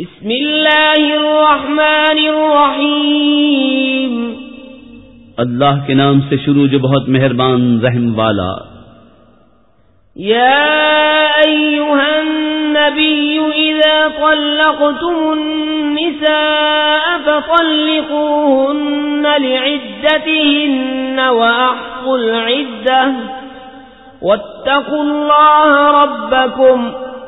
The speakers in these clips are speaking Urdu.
بسم اللہ الرحمن الرحیم۔ اللہ کے نام سے شروع جو بہت مہربان رحم والا۔ یا ایوہا النبی اذا طلقتم النساء فطلقوهن لعدتهن وأحفوا العدة۔ واتقوا الله ربكم۔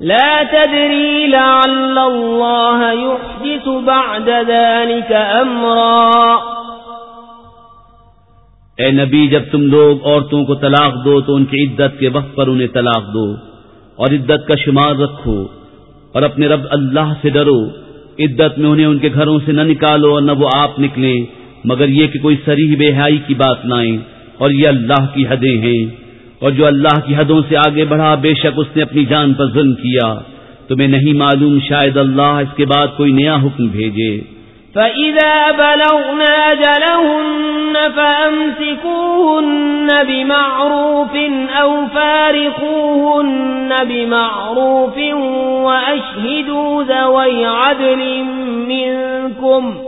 لا تدري لعل الله يحدث بعد ذلك أمرا. اے نبی، جب تم لوگ عورتوں کو طلاق دو تو ان کی عدت کے وقت پر انہیں طلاق دو اور عدت کا شمار رکھو اور اپنے رب اللہ سے ڈرو۔ عدت میں انہیں ان کے گھروں سے نہ نکالو اور نہ وہ آپ نکلیں۔ مگر یہ کہ کوئی سریح بے حائی کی بات نہ آئے اور یہ اللہ کی حدیں ہیں۔ اور جو اللہ کی حدوں سے آگے بڑھا، بے شک اس نے اپنی جان پر ظلم کیا۔ تمہیں نہیں معلوم شاید اللہ اس کے بعد کوئی نیا حکم بھیجے۔ فَإِذَا بَلَغْنَا جَلَهُنَّ فَأَمْسِكُوهُنَّ بِمَعْرُوفٍ أَوْ فَارِقُوهُنَّ بِمَعْرُوفٍ وَأَشْهِدُوا ذَوَيْ عَدْلٍ مِّنكُمْ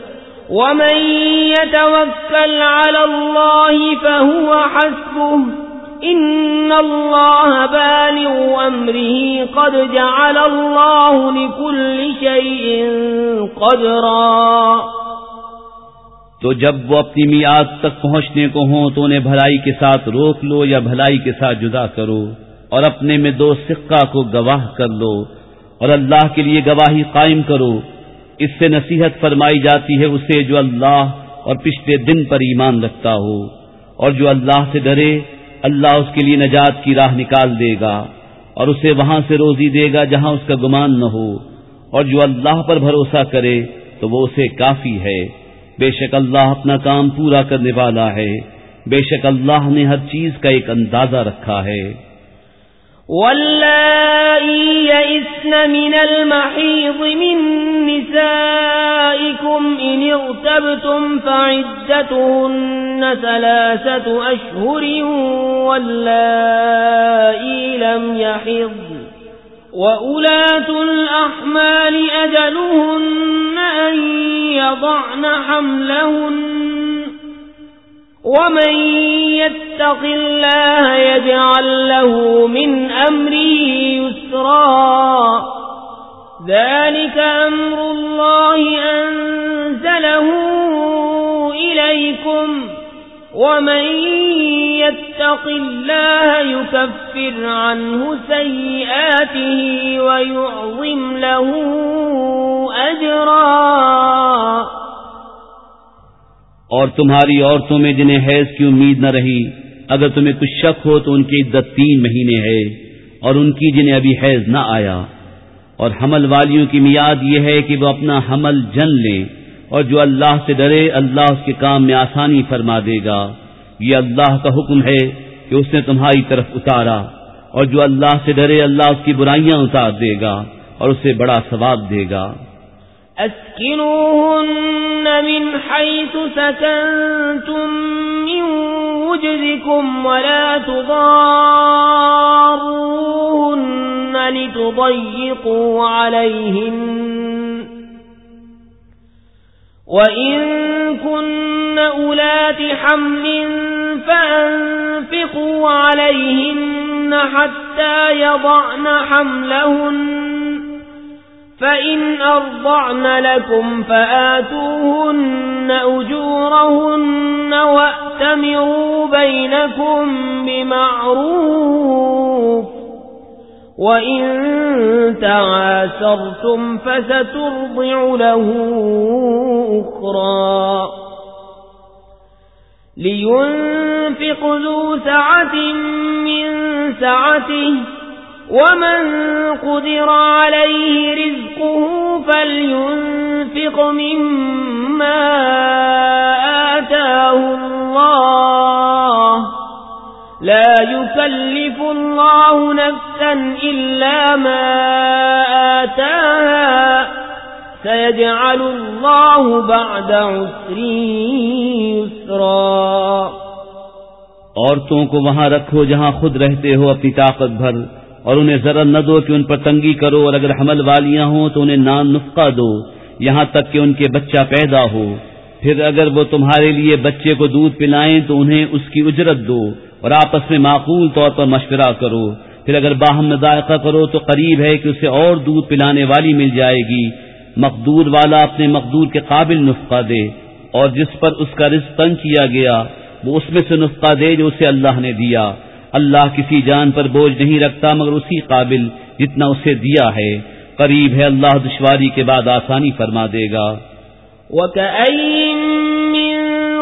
ومن يتوكل على الله فهو حسبه ان اللہ بالغ امره قد جعل اللہ لكل شيء قدرا تو جب وہ اپنی میاد تک پہنچنے کو ہوں تو انہیں بھلائی کے ساتھ روک لو یا بھلائی کے ساتھ جدا کرو اور اپنے میں دو سکہ کو گواہ کر لو اور اللہ کے لیے گواہی قائم کرو اس سے نصیحت فرمائی جاتی ہے اسے جو اللہ اور پچھلے دن پر ایمان رکھتا ہو اور جو اللہ سے ڈرے، اللہ اس کے لیے نجات کی راہ نکال دے گا اور اسے وہاں سے روزی دے گا جہاں اس کا گمان نہ ہو اور جو اللہ پر بھروسہ کرے تو وہ اسے کافی ہے۔ بے شک اللہ اپنا کام پورا کرنے والا ہے۔ بے شک اللہ نے ہر چیز کا ایک اندازہ رکھا ہے۔ واللائي يئسن من المحيض من نسائكم إن اغتبتم فعدتهن ثلاثة أشهر واللائي لم يحض وأولاة الأحمال أجلهن أن يضعن حملهن ومن يتق الله يجعل له من أمره يسرا ذلك أمر الله أنزله إليكم ومن يتق الله يكفر عنه سيئاته ويعظم له أجرا اور تمہاری عورتوں میں جنہیں حیض کی امید نہ رہی، اگر تمہیں کچھ شک ہو تو ان کی عدت تین مہینے ہے، اور ان کی جنہیں ابھی حیض نہ آیا۔ اور حمل والیوں کی میاد یہ ہے کہ وہ اپنا حمل جن لیں اور جو اللہ سے ڈرے اللہ اس کے کام میں آسانی فرما دے گا۔ یہ اللہ کا حکم ہے کہ اس نے تمہاری طرف اتارا اور جو اللہ سے ڈرے اللہ اس کی برائیاں اتار دے گا اور اسے بڑا ثواب دے گا۔ أسكنوهن من حيث سكنتم من وجدكم ولا تضاروهن لتضيقوا عليهن. وإن كن أولات حمل فأنفقوا عليهن حتى يضعن حملهن. فإن أرضعن لكم فآتوهن أجورهن وأتمروا بينكم بمعروف. وإن تعاسرتم فسترضع له أخرى لينفق ذو سعة من سعته ومن قدر عليه رزقه فلينفق مما آتاه الله لا يكلف الله نفسا إلا ما آتاها سيجعل الله بعد عسر يسرا عورتوں کو وہاں رکھو جہاں خود رہتے ہو اپنی طاقت بھر اور انہیں ذرا نہ دو کہ ان پر تنگی کرو اور اگر حمل والیاں ہوں تو انہیں نان نسخہ دو، یہاں تک کہ ان کے بچہ پیدا ہو۔ پھر اگر وہ تمہارے لیے بچے کو دودھ پلائیں تو انہیں اس کی اجرت دو اور آپس میں معقول طور پر مشورہ کرو۔ پھر اگر باہم ذائقہ کرو تو قریب ہے کہ اسے اور دودھ پلانے والی مل جائے گی۔ مقدور والا اپنے مقدور کے قابل نسخہ دے۔ اور جس پر اس کا رزق تنگ کیا گیا، وہ اس میں سے نسخہ دے جو اسے اللہ نے دیا۔ اللہ کسی جان پر بوجھ نہیں رکھتا مگر اسی قابل جتنا اسے دیا ہے۔ قریب ہے اللہ دشواری کے بعد آسانی فرما دے گا۔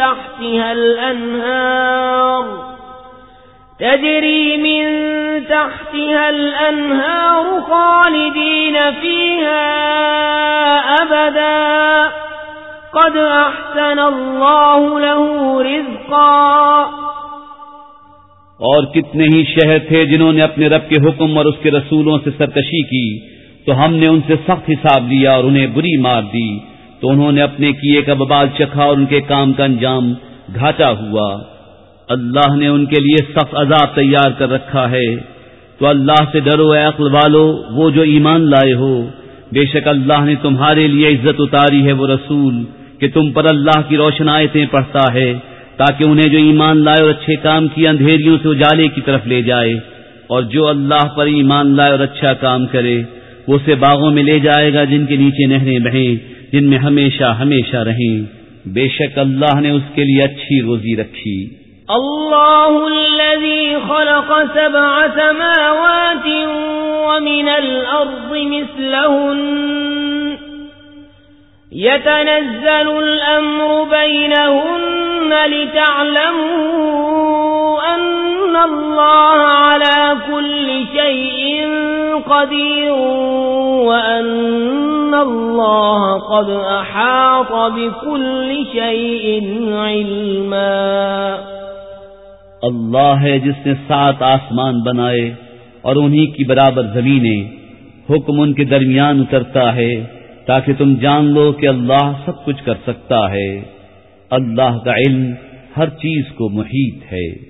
تحتها الأنهار. تجري من تحتها الأنهار خالدين فيها أبدا. قد أحسن الله له رزقا. اور کتنے ہی شہر تھے جنہوں نے اپنے رب کے حکم اور اس کے رسولوں سے سرکشی کی، تو ہم نے ان سے سخت حساب لیا اور انہیں بری مار دی۔ تو انہوں نے اپنے کیے کا ببال چکھا اور ان کے کام کا انجام گھاٹا ہوا۔ اللہ نے ان کے لیے سخت عذاب تیار کر رکھا ہے۔ تو اللہ سے ڈرو اے عقل والو، وہ جو ایمان لائے ہو۔ بے شک اللہ نے تمہارے لیے عزت اتاری ہے وہ رسول، کہ تم پر اللہ کی روشن آیتیں پڑھتا ہے، تاکہ انہیں جو ایمان لائے اور اچھے کام کی اندھیریوں سے اجالے کی طرف لے جائے۔ اور جو اللہ پر ایمان لائے اور اچھا کام کرے، وہ اسے باغوں میں لے جائے گا جن کے نیچے نہریں بہیں۔ جن میں ہمیشہ ہمیشہ رہیں۔ بے شک اللہ نے اس کے لیے اچھی روزی رکھی۔ اللہ الذي خلق سبع سماوات ومن الأرض مثلهن يتنزل الأمر بينهن لتعلموا أن الله على كل شيء قدير وأن الله قد أحاط بكل شيء علما. اللہ ہے جس نے سات آسمان بنائے اور انہی کی برابر زمینیں، حکم ان کے درمیان اترتا ہے تاکہ تم جان لو کہ اللہ سب کچھ کر سکتا ہے۔ اللہ کا علم ہر چیز کو محیط ہے۔